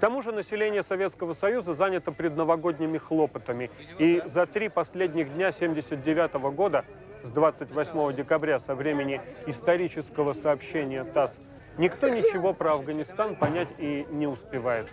тому же население Советского Союза занято предновогодними хлопотами. И за три последних дня 79 года, с 28 декабря, со времени исторического сообщения ТАСС, никто ничего про Афганистан понять и не успевает.